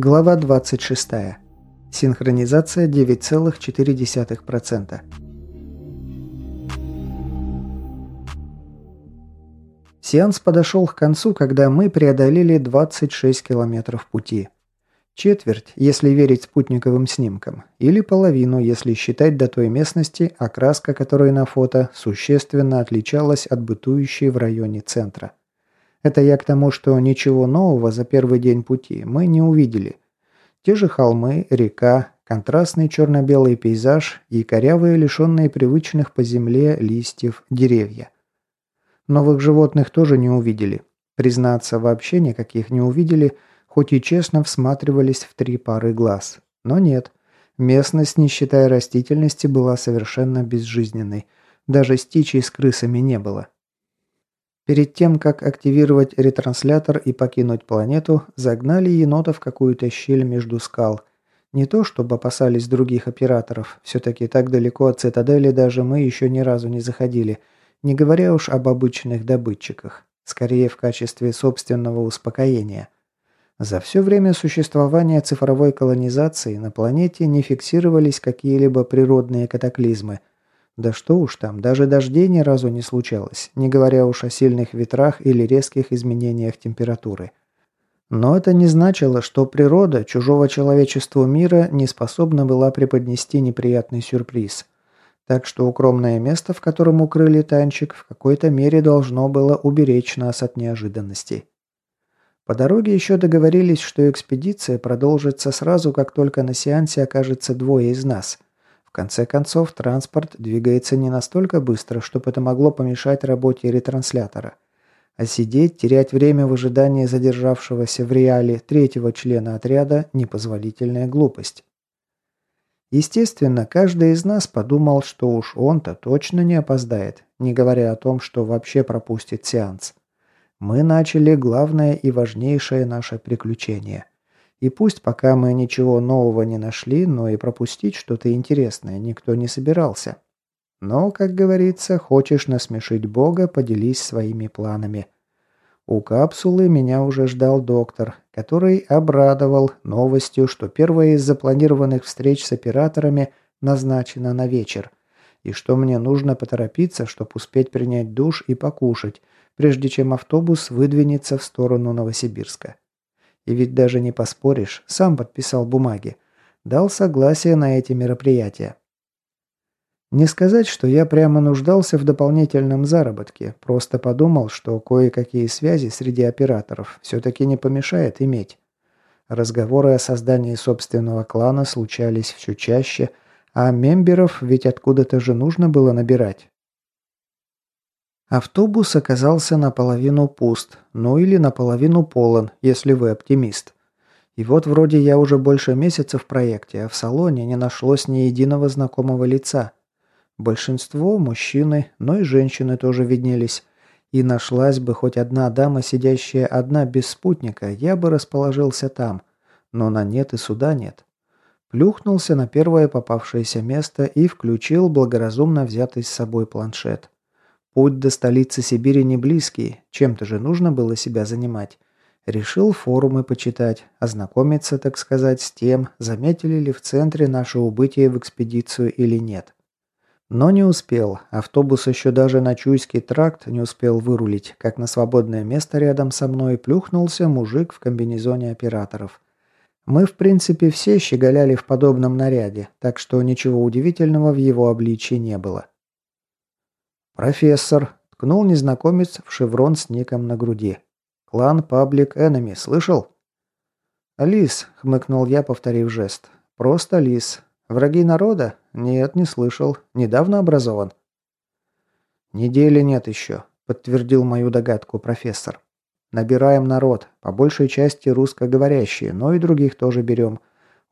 Глава 26. Синхронизация 9,4%. Сеанс подошел к концу, когда мы преодолели 26 километров пути. Четверть, если верить спутниковым снимкам, или половину, если считать до той местности, окраска которой на фото существенно отличалась от бытующей в районе центра. Это я к тому, что ничего нового за первый день пути мы не увидели. Те же холмы, река, контрастный черно-белый пейзаж и корявые, лишенные привычных по земле листьев деревья. Новых животных тоже не увидели. Признаться, вообще никаких не увидели, хоть и честно всматривались в три пары глаз. Но нет. Местность, не считая растительности, была совершенно безжизненной. Даже стичей с крысами не было. Перед тем, как активировать ретранслятор и покинуть планету, загнали енота в какую-то щель между скал. Не то, чтобы опасались других операторов, все-таки так далеко от цитадели даже мы еще ни разу не заходили, не говоря уж об обычных добытчиках, скорее в качестве собственного успокоения. За все время существования цифровой колонизации на планете не фиксировались какие-либо природные катаклизмы – да что уж там, даже дождей ни разу не случалось, не говоря уж о сильных ветрах или резких изменениях температуры. Но это не значило, что природа чужого человечеству мира не способна была преподнести неприятный сюрприз. Так что укромное место, в котором укрыли танчик, в какой-то мере должно было уберечь нас от неожиданностей. По дороге еще договорились, что экспедиция продолжится сразу, как только на сеансе окажется двое из нас – конце концов, транспорт двигается не настолько быстро, чтобы это могло помешать работе ретранслятора. А сидеть, терять время в ожидании задержавшегося в реале третьего члена отряда – непозволительная глупость. Естественно, каждый из нас подумал, что уж он-то точно не опоздает, не говоря о том, что вообще пропустит сеанс. Мы начали главное и важнейшее наше приключение – и пусть пока мы ничего нового не нашли, но и пропустить что-то интересное никто не собирался. Но, как говорится, хочешь насмешить Бога, поделись своими планами. У капсулы меня уже ждал доктор, который обрадовал новостью, что первая из запланированных встреч с операторами назначена на вечер, и что мне нужно поторопиться, чтобы успеть принять душ и покушать, прежде чем автобус выдвинется в сторону Новосибирска. И ведь даже не поспоришь, сам подписал бумаги. Дал согласие на эти мероприятия. Не сказать, что я прямо нуждался в дополнительном заработке, просто подумал, что кое-какие связи среди операторов все-таки не помешает иметь. Разговоры о создании собственного клана случались все чаще, а мемберов ведь откуда-то же нужно было набирать. Автобус оказался наполовину пуст, ну или наполовину полон, если вы оптимист. И вот вроде я уже больше месяца в проекте, а в салоне не нашлось ни единого знакомого лица. Большинство – мужчины, но и женщины тоже виднелись. И нашлась бы хоть одна дама, сидящая одна без спутника, я бы расположился там. Но на нет и суда нет. Плюхнулся на первое попавшееся место и включил благоразумно взятый с собой планшет. Путь до столицы Сибири не близкий, чем-то же нужно было себя занимать. Решил форумы почитать, ознакомиться, так сказать, с тем, заметили ли в центре наше убытие в экспедицию или нет. Но не успел. Автобус еще даже на Чуйский тракт не успел вырулить, как на свободное место рядом со мной плюхнулся мужик в комбинезоне операторов. Мы, в принципе, все щеголяли в подобном наряде, так что ничего удивительного в его обличии не было. «Профессор», — ткнул незнакомец в шеврон с ником на груди. «Клан Паблик Энеми, слышал?» «Лис», — хмыкнул я, повторив жест. «Просто лис. Враги народа? Нет, не слышал. Недавно образован». «Недели нет еще», — подтвердил мою догадку профессор. «Набираем народ, по большей части русскоговорящие, но и других тоже берем.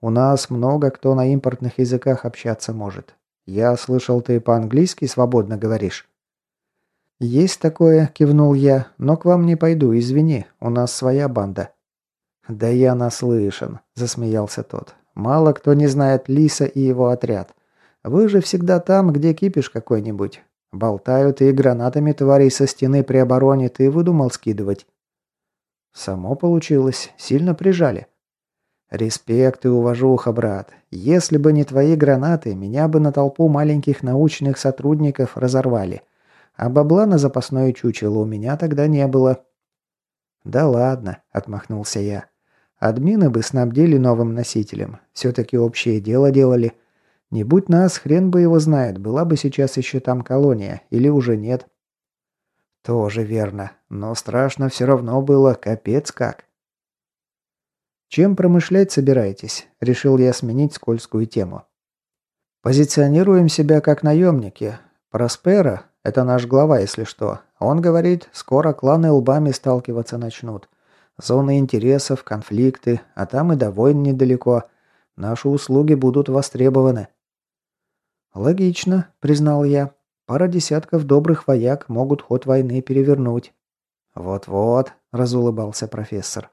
У нас много кто на импортных языках общаться может. Я слышал, ты по-английски свободно говоришь». «Есть такое», – кивнул я, – «но к вам не пойду, извини, у нас своя банда». «Да я наслышан», – засмеялся тот. «Мало кто не знает Лиса и его отряд. Вы же всегда там, где кипиш какой-нибудь. Болтают и гранатами тварей со стены при обороне ты выдумал скидывать». Само получилось, сильно прижали. Респект и уважуха, брат. Если бы не твои гранаты, меня бы на толпу маленьких научных сотрудников разорвали. А бабла на запасное чучело у меня тогда не было. Да ладно, отмахнулся я. Админы бы снабдили новым носителем. Все-таки общее дело делали. Не будь нас, хрен бы его знает, была бы сейчас еще там колония, или уже нет. Тоже верно, но страшно все равно было, капец как. «Чем промышлять собираетесь?» – решил я сменить скользкую тему. «Позиционируем себя как наемники. Проспера – это наш глава, если что. Он говорит, скоро кланы лбами сталкиваться начнут. Зоны интересов, конфликты, а там и до войн недалеко. Наши услуги будут востребованы». «Логично», – признал я. «Пара десятков добрых вояк могут ход войны перевернуть». «Вот-вот», – разулыбался профессор.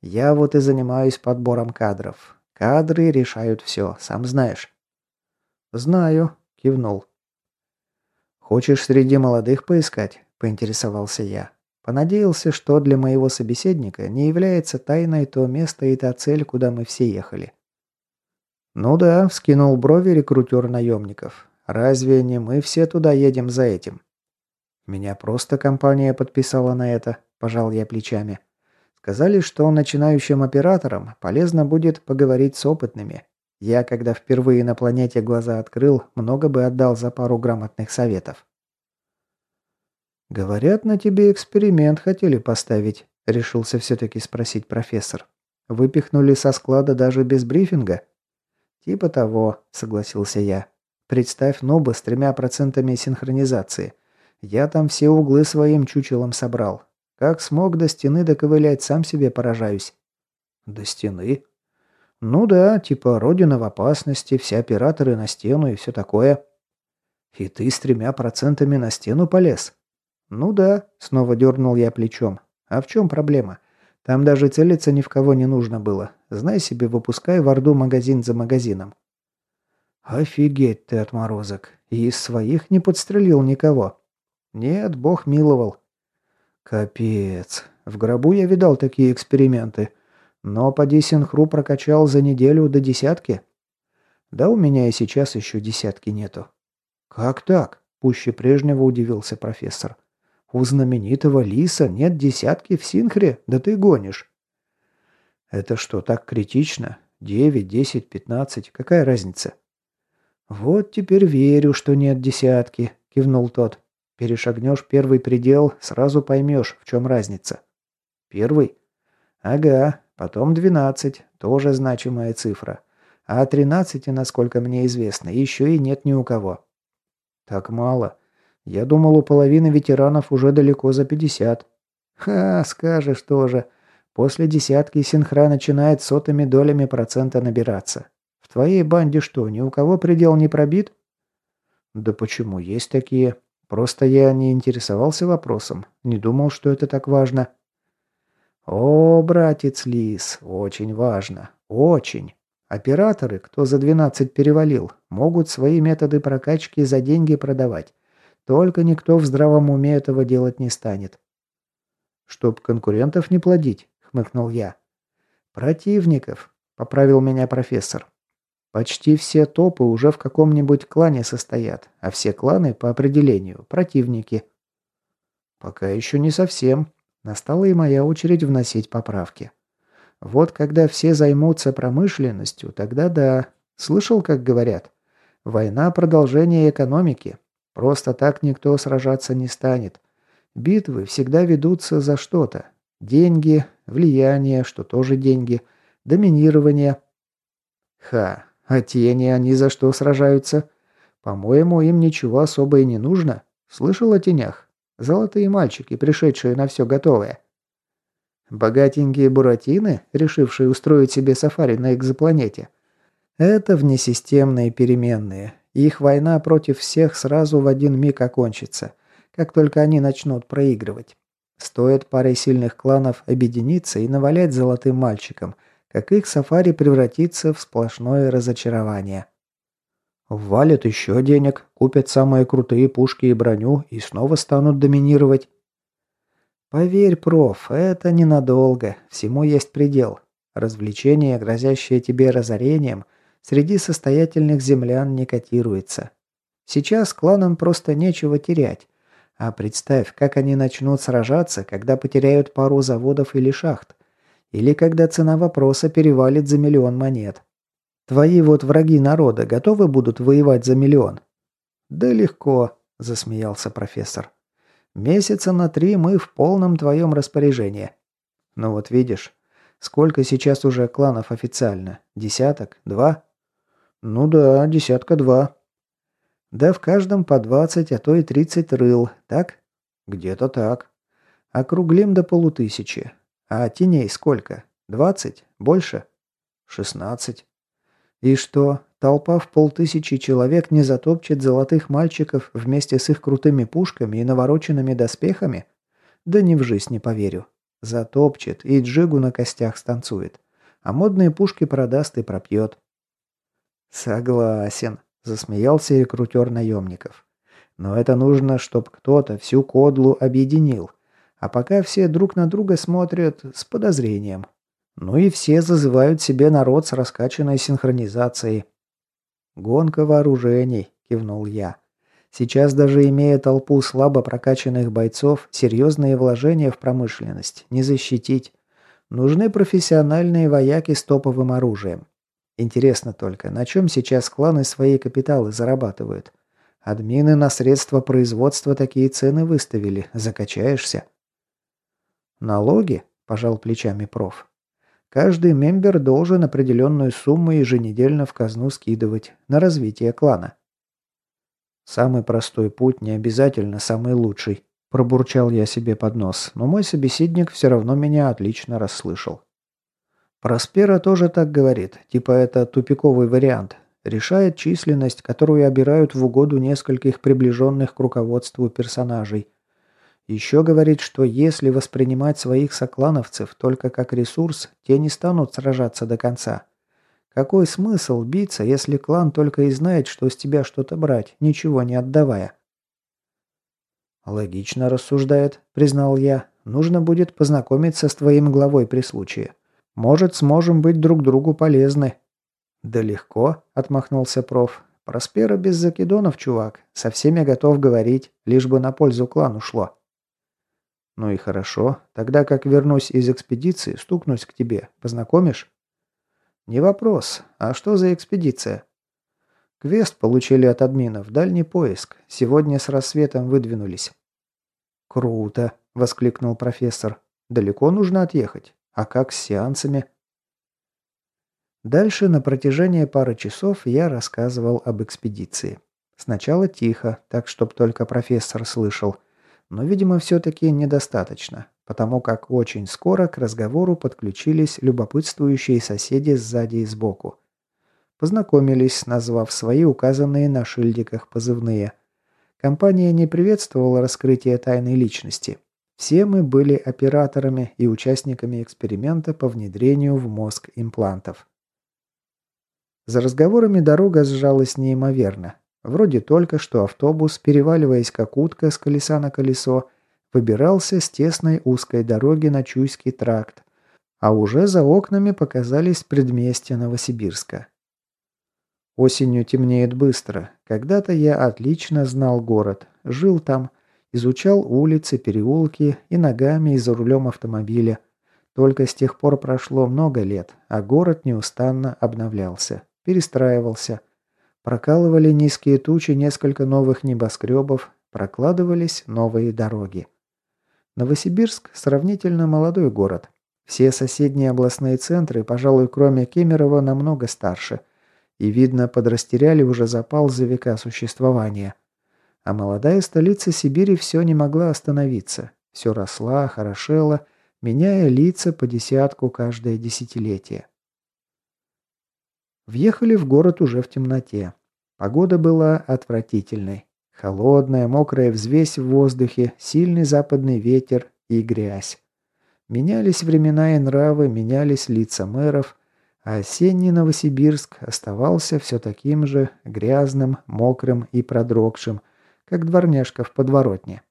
Я вот и занимаюсь подбором кадров. Кадры решают все, сам знаешь». «Знаю», – кивнул. «Хочешь среди молодых поискать?» – поинтересовался я. Понадеялся, что для моего собеседника не является тайной то место и та цель, куда мы все ехали. «Ну да», – вскинул брови рекрутер наемников. «Разве не мы все туда едем за этим?» «Меня просто компания подписала на это», – пожал я плечами. Сказали, что начинающим операторам полезно будет поговорить с опытными. Я, когда впервые на планете глаза открыл, много бы отдал за пару грамотных советов. «Говорят, на тебе эксперимент хотели поставить», — решился все-таки спросить профессор. «Выпихнули со склада даже без брифинга?» «Типа того», — согласился я. «Представь ноба с тремя процентами синхронизации. Я там все углы своим чучелом собрал. Как смог до стены доковылять, сам себе поражаюсь. До стены? Ну да, типа родина в опасности, все операторы на стену и все такое. И ты с тремя процентами на стену полез? Ну да, снова дернул я плечом. А в чем проблема? Там даже целиться ни в кого не нужно было. Знай себе, выпускай в Орду магазин за магазином. Офигеть ты, отморозок. И из своих не подстрелил никого. Нет, бог миловал. Капец. В гробу я видал такие эксперименты. Но поди синхру прокачал за неделю до десятки. Да у меня и сейчас еще десятки нету. Как так? Пуще прежнего удивился профессор. У знаменитого Лиса нет десятки в синхре? Да ты гонишь. Это что, так критично? Девять, десять, пятнадцать. Какая разница? Вот теперь верю, что нет десятки, кивнул тот. Перешагнешь первый предел, сразу поймешь, в чем разница. Первый? Ага, потом двенадцать, тоже значимая цифра. А тринадцати, насколько мне известно, еще и нет ни у кого. Так мало. Я думал, у половины ветеранов уже далеко за пятьдесят. Ха, скажешь тоже. После десятки синхра начинает сотыми долями процента набираться. В твоей банде что, ни у кого предел не пробит? Да почему, есть такие. Просто я не интересовался вопросом, не думал, что это так важно. О, братец Лис, очень важно. Очень. Операторы, кто за 12 перевалил, могут свои методы прокачки за деньги продавать. Только никто в здравом уме этого делать не станет. «Чтоб конкурентов не плодить», — хмыкнул я. «Противников», — поправил меня профессор. Почти все топы уже в каком-нибудь клане состоят, а все кланы, по определению, противники. Пока еще не совсем. Настала и моя очередь вносить поправки. Вот когда все займутся промышленностью, тогда да. Слышал, как говорят? Война – продолжение экономики. Просто так никто сражаться не станет. Битвы всегда ведутся за что-то. Деньги, влияние, что тоже деньги, доминирование. Ха, а тени они за что сражаются? По-моему, им ничего особо и не нужно. Слышал о тенях? Золотые мальчики, пришедшие на все готовое. Богатенькие буратины, решившие устроить себе сафари на экзопланете. Это внесистемные переменные. Их война против всех сразу в один миг окончится, как только они начнут проигрывать. Стоит паре сильных кланов объединиться и навалять золотым мальчикам – как их сафари превратится в сплошное разочарование. Ввалят еще денег, купят самые крутые пушки и броню и снова станут доминировать. Поверь, проф, это ненадолго, всему есть предел. Развлечение, грозящее тебе разорением, среди состоятельных землян не котируется. Сейчас кланам просто нечего терять. А представь, как они начнут сражаться, когда потеряют пару заводов или шахт. Или когда цена вопроса перевалит за миллион монет. Твои вот враги народа готовы будут воевать за миллион? Да легко, засмеялся профессор. Месяца на три мы в полном твоем распоряжении. Ну вот видишь, сколько сейчас уже кланов официально? Десяток? Два? Ну да, десятка два. Да в каждом по 20, а то и 30 рыл, так? Где-то так. Округлим до полутысячи. А теней сколько? 20? Больше? 16. И что, толпа в полтысячи человек не затопчет золотых мальчиков вместе с их крутыми пушками и навороченными доспехами? Да ни в жизнь не поверю. Затопчет и джигу на костях станцует. А модные пушки продаст и пропьет. Согласен. Засмеялся рекрутер наемников. Но это нужно, чтобы кто-то всю кодлу объединил. А пока все друг на друга смотрят с подозрением. Ну и все зазывают себе народ с раскачанной синхронизацией. «Гонка вооружений», – кивнул я. «Сейчас даже имея толпу слабо прокачанных бойцов, серьезные вложения в промышленность не защитить. Нужны профессиональные вояки с топовым оружием. Интересно только, на чем сейчас кланы свои капиталы зарабатывают? Админы на средства производства такие цены выставили. Закачаешься? Налоги? Пожал плечами проф. Каждый мембер должен определенную сумму еженедельно в казну скидывать на развитие клана. Самый простой путь не обязательно самый лучший. Пробурчал я себе под нос, но мой собеседник все равно меня отлично расслышал. Проспера тоже так говорит, типа это тупиковый вариант. Решает численность, которую обирают в угоду нескольких приближенных к руководству персонажей. Еще говорит, что если воспринимать своих соклановцев только как ресурс, те не станут сражаться до конца. Какой смысл биться, если клан только и знает, что с тебя что-то брать, ничего не отдавая? «Логично рассуждает», — признал я. «Нужно будет познакомиться с твоим главой при случае». Может, сможем быть друг другу полезны». «Да легко», — отмахнулся проф. «Проспера без закидонов, чувак. Со всеми готов говорить, лишь бы на пользу клану шло». «Ну и хорошо. Тогда как вернусь из экспедиции, стукнусь к тебе. Познакомишь?» «Не вопрос. А что за экспедиция?» «Квест получили от админов. Дальний поиск. Сегодня с рассветом выдвинулись». «Круто!» – воскликнул профессор. «Далеко нужно отъехать?» А как с сеансами? Дальше на протяжении пары часов я рассказывал об экспедиции. Сначала тихо, так чтоб только профессор слышал. Но, видимо, все-таки недостаточно, потому как очень скоро к разговору подключились любопытствующие соседи сзади и сбоку. Познакомились, назвав свои указанные на шильдиках позывные. Компания не приветствовала раскрытие тайной личности, все мы были операторами и участниками эксперимента по внедрению в мозг имплантов. За разговорами дорога сжалась неимоверно. Вроде только что автобус, переваливаясь как утка с колеса на колесо, выбирался с тесной узкой дороги на Чуйский тракт, а уже за окнами показались предместья Новосибирска. Осенью темнеет быстро. Когда-то я отлично знал город, жил там, Изучал улицы, переулки и ногами и за рулем автомобиля. Только с тех пор прошло много лет, а город неустанно обновлялся, перестраивался. Прокалывали низкие тучи несколько новых небоскребов, прокладывались новые дороги. Новосибирск – сравнительно молодой город. Все соседние областные центры, пожалуй, кроме Кемерово, намного старше. И, видно, подрастеряли уже запал за века существования – а молодая столица Сибири все не могла остановиться. Все росла, хорошела, меняя лица по десятку каждое десятилетие. Въехали в город уже в темноте. Погода была отвратительной. Холодная, мокрая взвесь в воздухе, сильный западный ветер и грязь. Менялись времена и нравы, менялись лица мэров, а осенний Новосибирск оставался все таким же грязным, мокрым и продрогшим – как дворняжка в подворотне.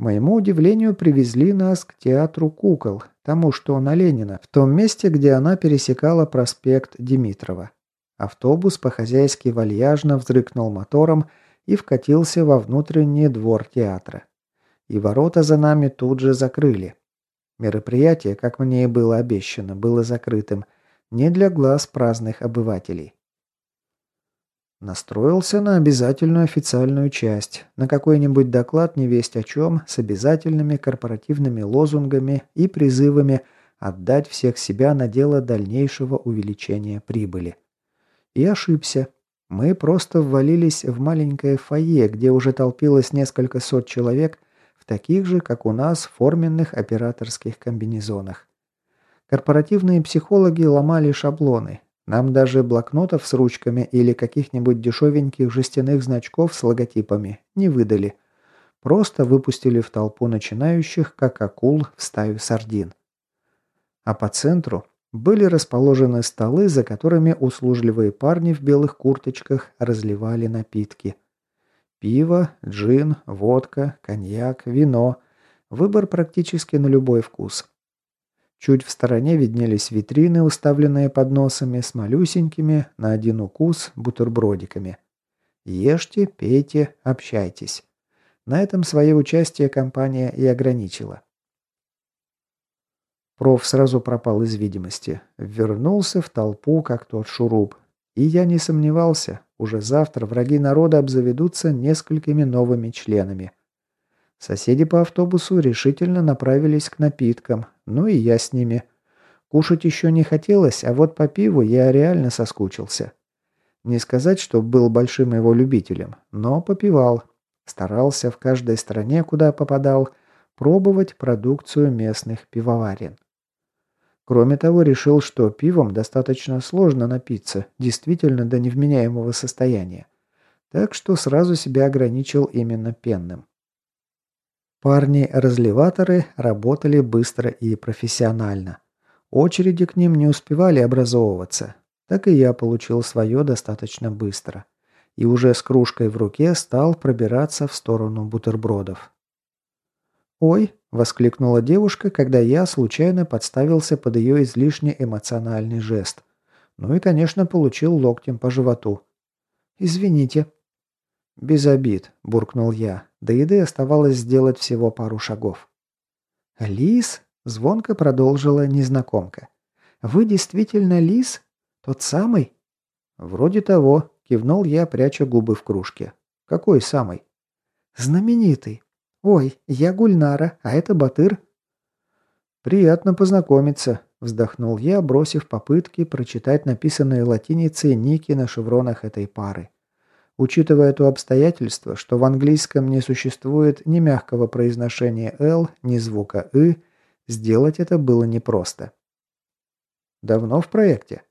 Моему удивлению, привезли нас к театру кукол, тому, что на Ленина, в том месте, где она пересекала проспект Димитрова. Автобус по-хозяйски вальяжно взрыкнул мотором и вкатился во внутренний двор театра. И ворота за нами тут же закрыли. Мероприятие, как мне и было обещано, было закрытым, не для глаз праздных обывателей. Настроился на обязательную официальную часть, на какой-нибудь доклад невесть о чем, с обязательными корпоративными лозунгами и призывами отдать всех себя на дело дальнейшего увеличения прибыли. И ошибся. Мы просто ввалились в маленькое фойе, где уже толпилось несколько сот человек в таких же, как у нас, форменных операторских комбинезонах. Корпоративные психологи ломали шаблоны, нам даже блокнотов с ручками или каких-нибудь дешевеньких жестяных значков с логотипами не выдали. Просто выпустили в толпу начинающих, как акул в стаю сардин. А по центру были расположены столы, за которыми услужливые парни в белых курточках разливали напитки. Пиво, джин, водка, коньяк, вино. Выбор практически на любой вкус. Чуть в стороне виднелись витрины, уставленные подносами с малюсенькими на один укус бутербродиками. Ешьте, пейте, общайтесь. На этом свое участие компания и ограничила. Проф сразу пропал из видимости. Вернулся в толпу, как тот шуруп. И я не сомневался, уже завтра враги народа обзаведутся несколькими новыми членами. Соседи по автобусу решительно направились к напиткам, ну и я с ними. Кушать еще не хотелось, а вот по пиву я реально соскучился. Не сказать, что был большим его любителем, но попивал. Старался в каждой стране, куда попадал, пробовать продукцию местных пивоварен. Кроме того, решил, что пивом достаточно сложно напиться, действительно до невменяемого состояния. Так что сразу себя ограничил именно пенным. Парни-разливаторы работали быстро и профессионально. Очереди к ним не успевали образовываться. Так и я получил свое достаточно быстро. И уже с кружкой в руке стал пробираться в сторону бутербродов. «Ой!» – воскликнула девушка, когда я случайно подставился под ее излишне эмоциональный жест. Ну и, конечно, получил локтем по животу. «Извините». «Без обид», – буркнул я. До еды оставалось сделать всего пару шагов. «Лис?» – звонко продолжила незнакомка. «Вы действительно лис? Тот самый?» «Вроде того», – кивнул я, пряча губы в кружке. «Какой самый?» «Знаменитый. Ой, я Гульнара, а это Батыр». «Приятно познакомиться», – вздохнул я, бросив попытки прочитать написанные латиницей ники на шевронах этой пары. Учитывая то обстоятельство, что в английском не существует ни мягкого произношения «л», ни звука «ы», сделать это было непросто. «Давно в проекте?»